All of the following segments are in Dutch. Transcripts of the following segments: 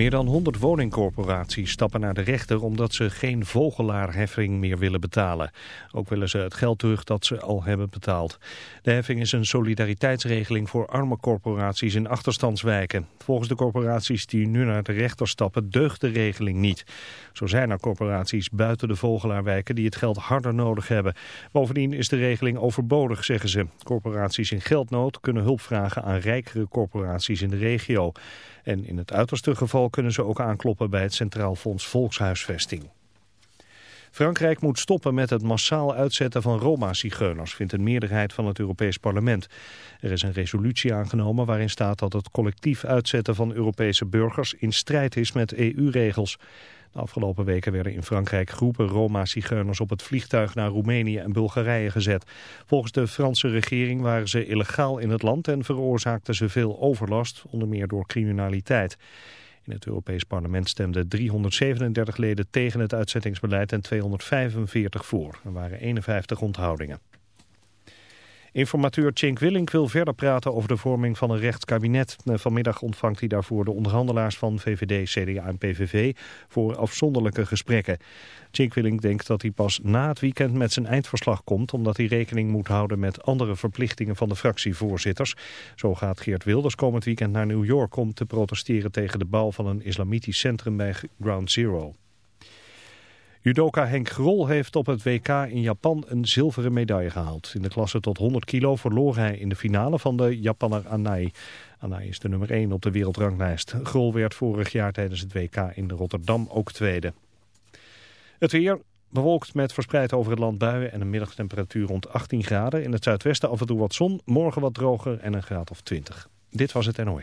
Meer dan 100 woningcorporaties stappen naar de rechter omdat ze geen vogelaarheffing meer willen betalen. Ook willen ze het geld terug dat ze al hebben betaald. De heffing is een solidariteitsregeling voor arme corporaties in achterstandswijken. Volgens de corporaties die nu naar de rechter stappen deugt de regeling niet. Zo zijn er corporaties buiten de vogelaarwijken die het geld harder nodig hebben. Bovendien is de regeling overbodig, zeggen ze. Corporaties in geldnood kunnen hulp vragen aan rijkere corporaties in de regio. En in het uiterste geval kunnen ze ook aankloppen bij het Centraal Fonds Volkshuisvesting. Frankrijk moet stoppen met het massaal uitzetten van Roma-zigeuners, vindt een meerderheid van het Europees Parlement. Er is een resolutie aangenomen waarin staat dat het collectief uitzetten van Europese burgers in strijd is met EU-regels. De afgelopen weken werden in Frankrijk groepen Roma-zigeuners op het vliegtuig naar Roemenië en Bulgarije gezet. Volgens de Franse regering waren ze illegaal in het land en veroorzaakten ze veel overlast, onder meer door criminaliteit. In het Europees Parlement stemden 337 leden tegen het uitzettingsbeleid en 245 voor. Er waren 51 onthoudingen. Informateur Cenk Willink wil verder praten over de vorming van een rechtskabinet. Vanmiddag ontvangt hij daarvoor de onderhandelaars van VVD, CDA en PVV voor afzonderlijke gesprekken. Cenk Willink denkt dat hij pas na het weekend met zijn eindverslag komt... omdat hij rekening moet houden met andere verplichtingen van de fractievoorzitters. Zo gaat Geert Wilders komend weekend naar New York om te protesteren tegen de bouw van een islamitisch centrum bij Ground Zero. Judoka Henk Grol heeft op het WK in Japan een zilveren medaille gehaald. In de klasse tot 100 kilo verloor hij in de finale van de Japanner Anai. Anai is de nummer 1 op de wereldranglijst. Grol werd vorig jaar tijdens het WK in Rotterdam ook tweede. Het weer bewolkt met verspreid over het land buien en een middagtemperatuur rond 18 graden. In het zuidwesten af en toe wat zon, morgen wat droger en een graad of 20. Dit was het NOE.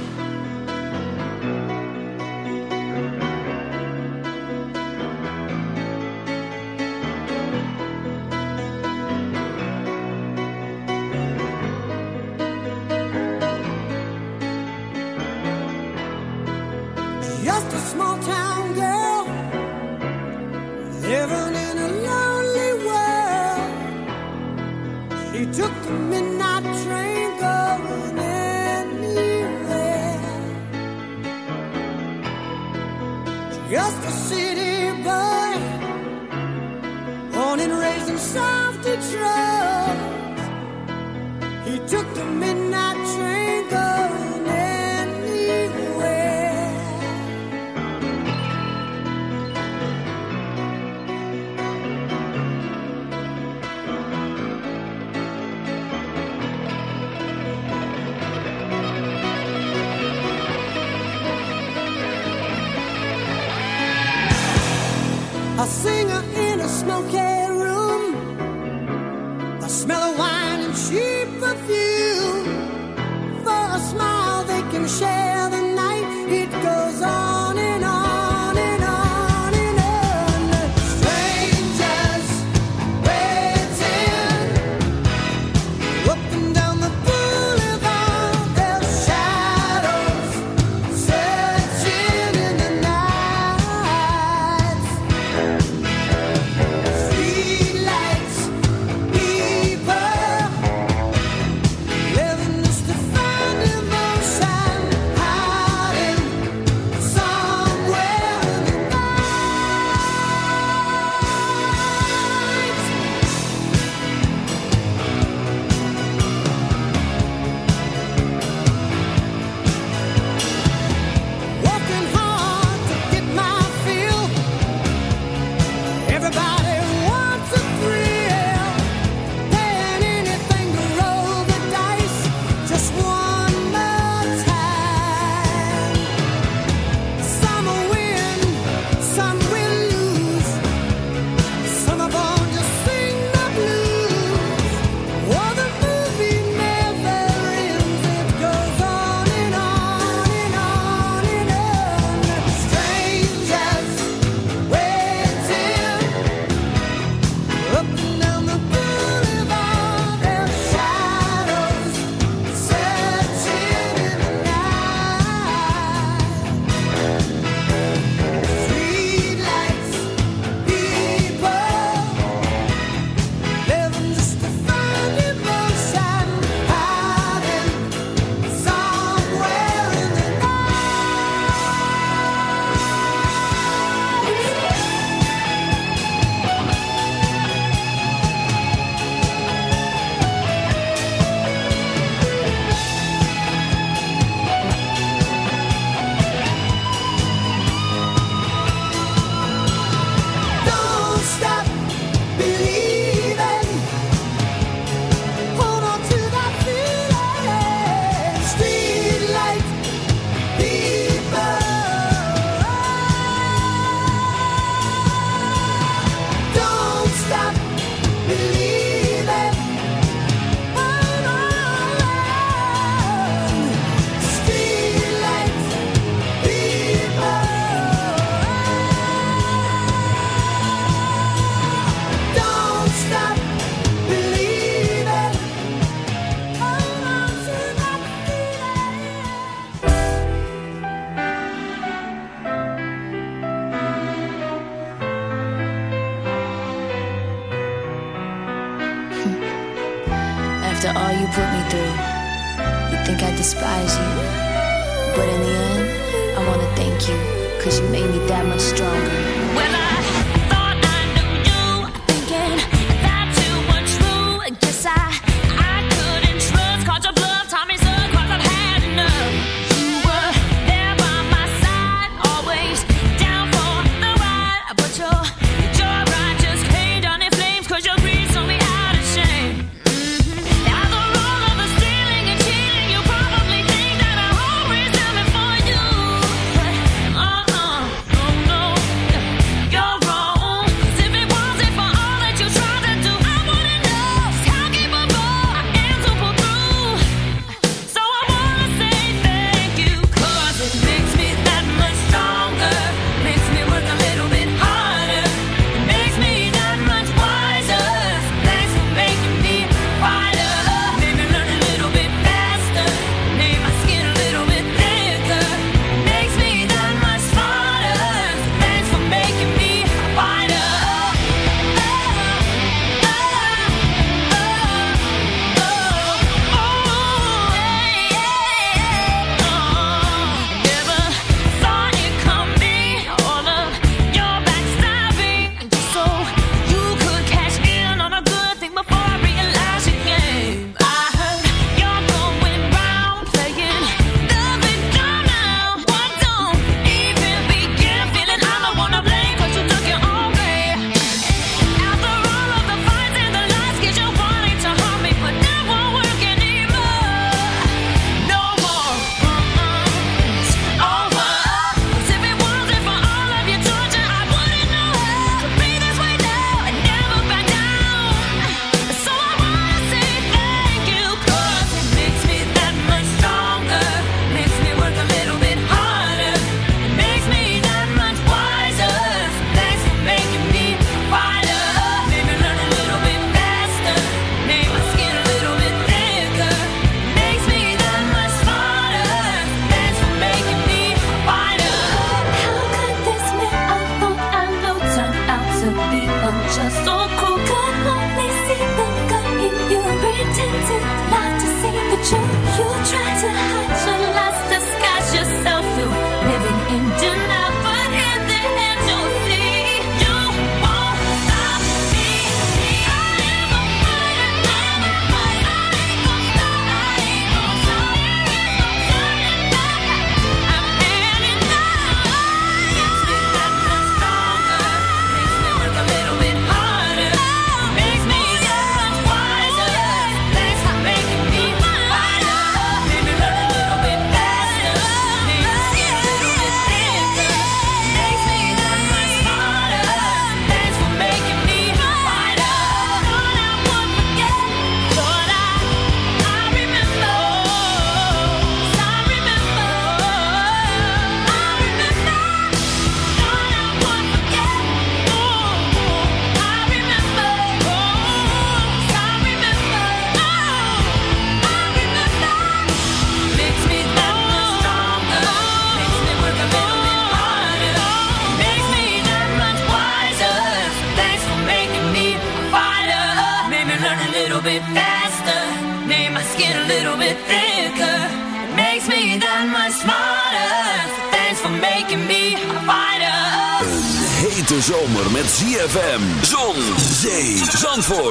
Wine and cheap perfume. For a smile they can share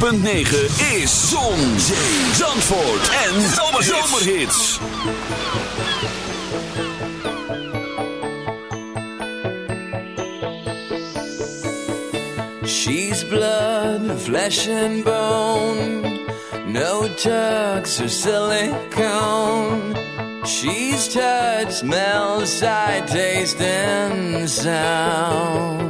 106.9 is Zon, Zee, Zandvoort en Zomerhits. She's blood, flesh and bone. No tucks or silicone. She's touch, smell, sight, taste and sound.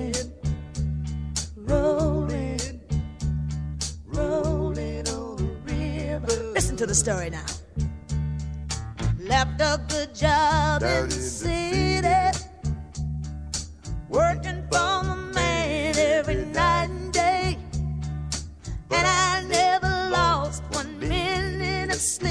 rolling, rolling on the river. Listen to the story now. Left a good job Down in the city, working for the man every night and day, and I never lost one minute of sleep.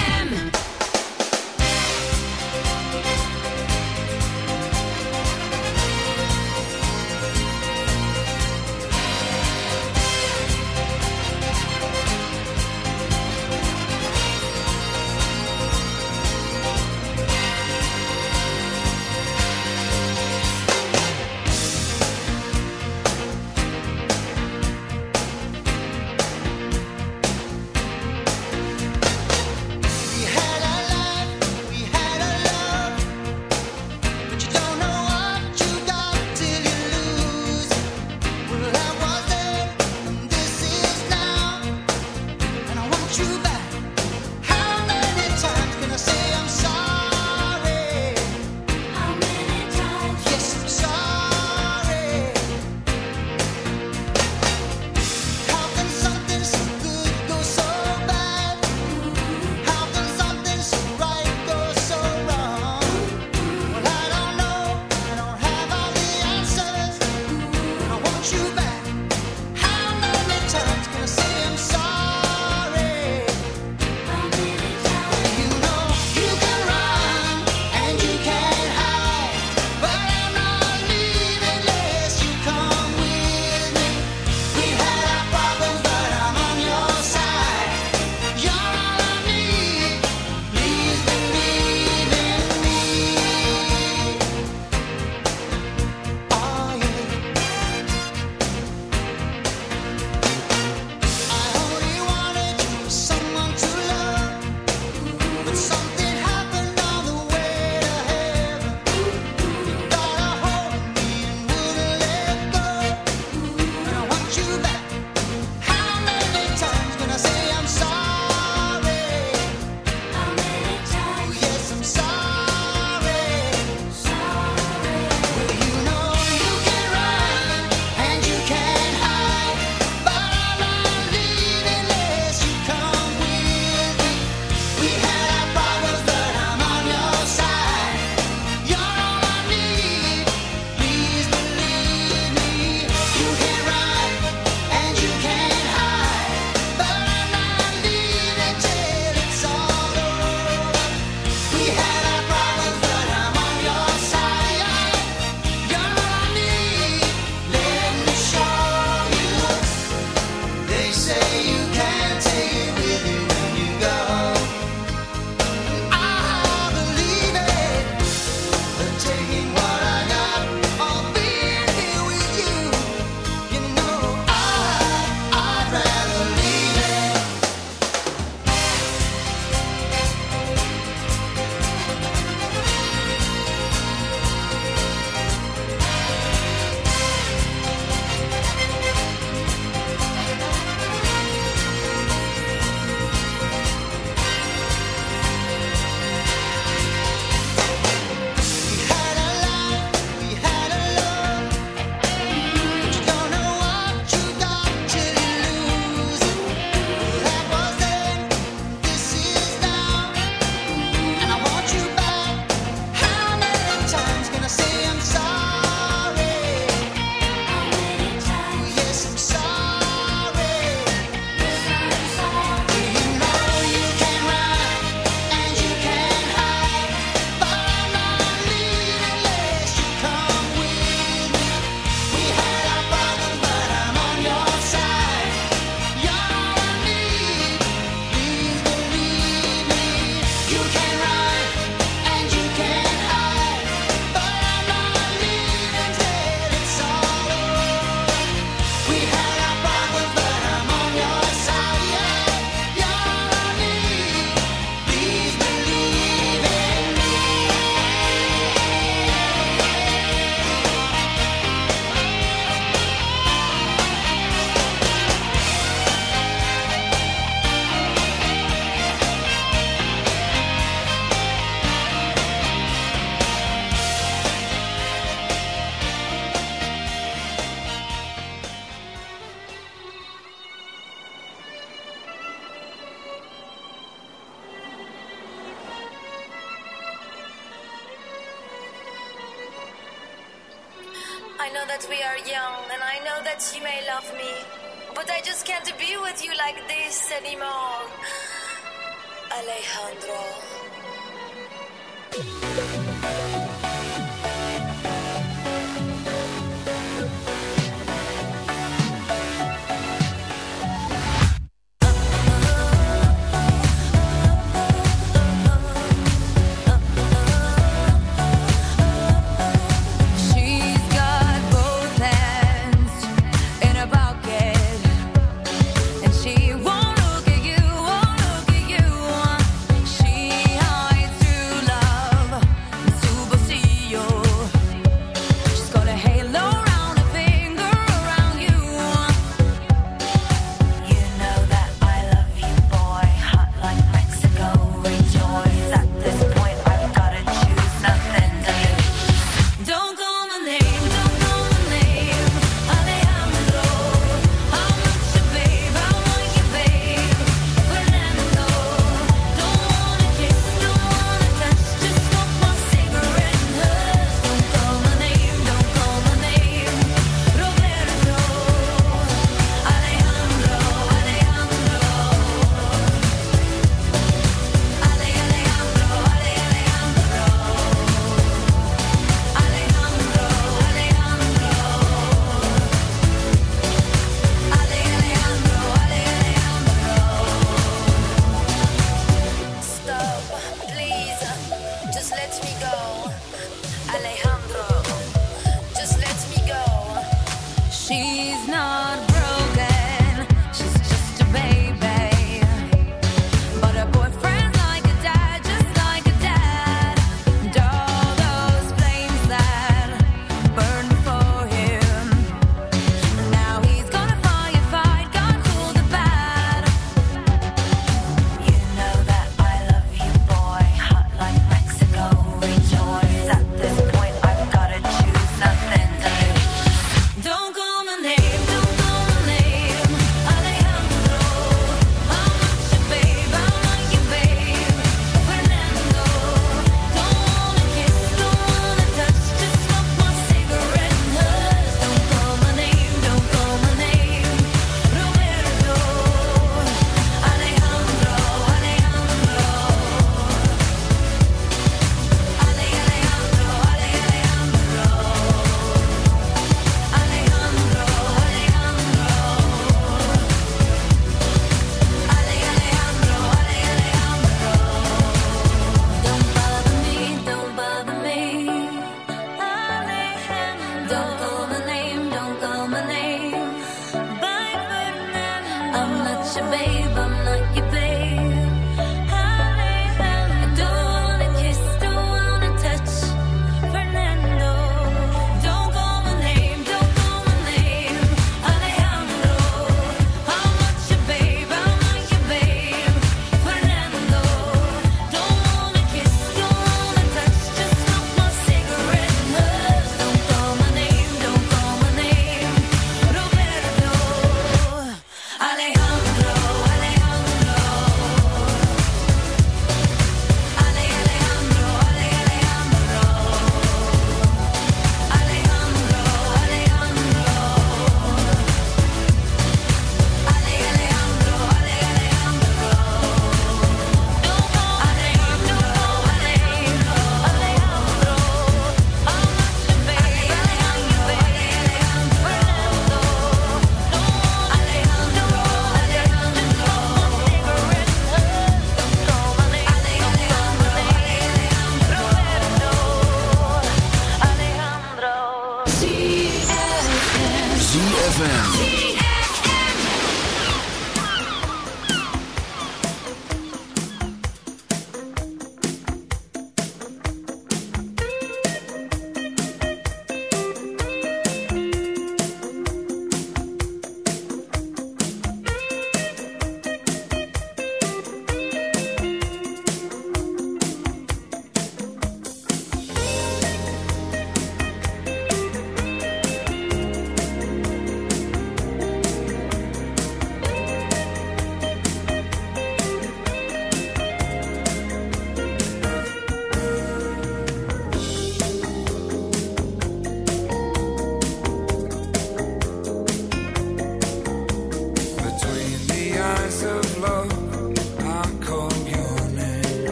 ZFM.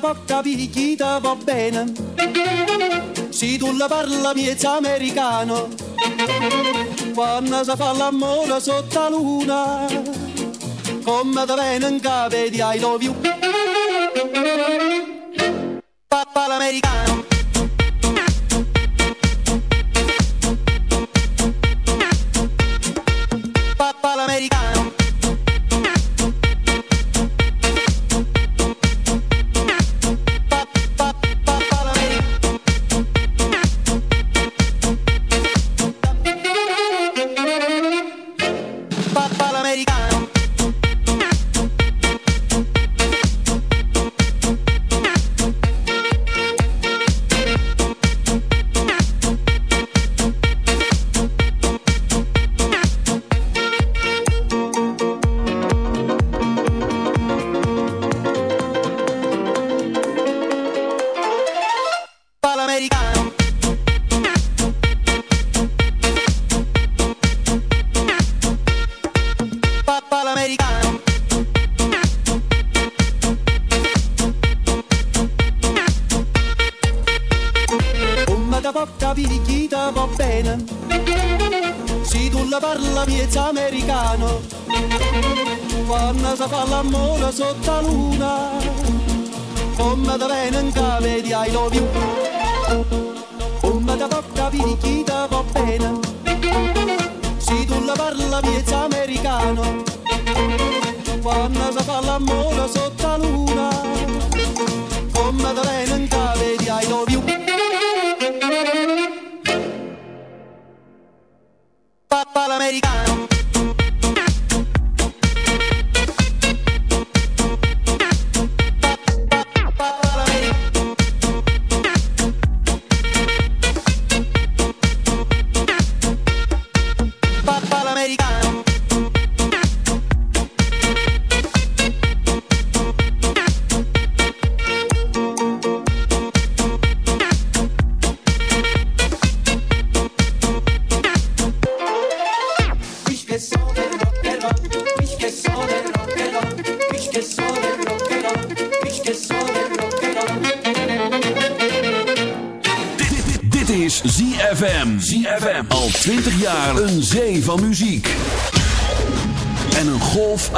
Porta picchita va bene. Se tu la parla miezza americano. Quando si fa l'amore sotto luna. Come da bene in capo di I love you. L'americano. Quando si fa l'amore sotto la luna. Come da bene in capo di I love you. Papà l'americano.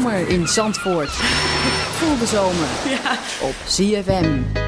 Zomer in Zandvoort. Voel de zomer op ZFM.